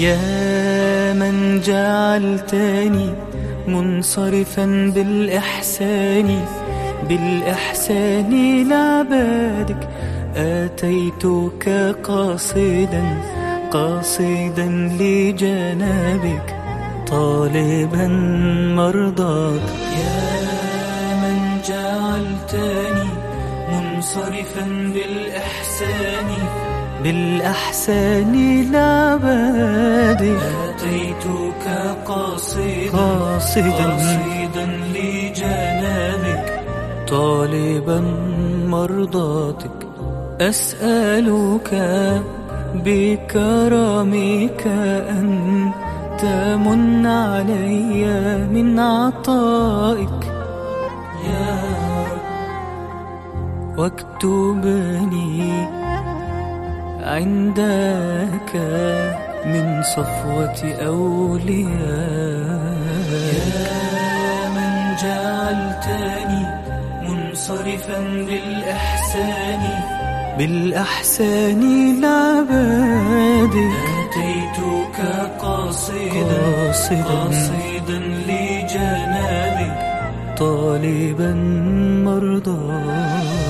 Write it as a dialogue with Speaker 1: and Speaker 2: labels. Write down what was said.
Speaker 1: يا من جعلتني منصرفا بالإحسان بالإحسان لعبادك آتيتك قاصدا قاصدا لجنابك طالبا مرضاك. يا من جعلتني منصرفا بالإحسان بالأحسان لعبادك
Speaker 2: آتيتك قاصدا.
Speaker 1: قاصدا.
Speaker 2: قاصدا لجنابك
Speaker 1: طالبا مرضاتك. أسألك بكرمك أن تمن علي من عطائك.
Speaker 2: يا رب.
Speaker 1: واكتبني عندك من صفوة أوليائك
Speaker 2: يا من جعلتني منصرفا بالإحسان.
Speaker 1: بالأحسان لعبادك
Speaker 2: آتيتك قاصدا.
Speaker 1: قاصدا.
Speaker 2: قاصدا لجنابك
Speaker 1: طالبا مرضاتك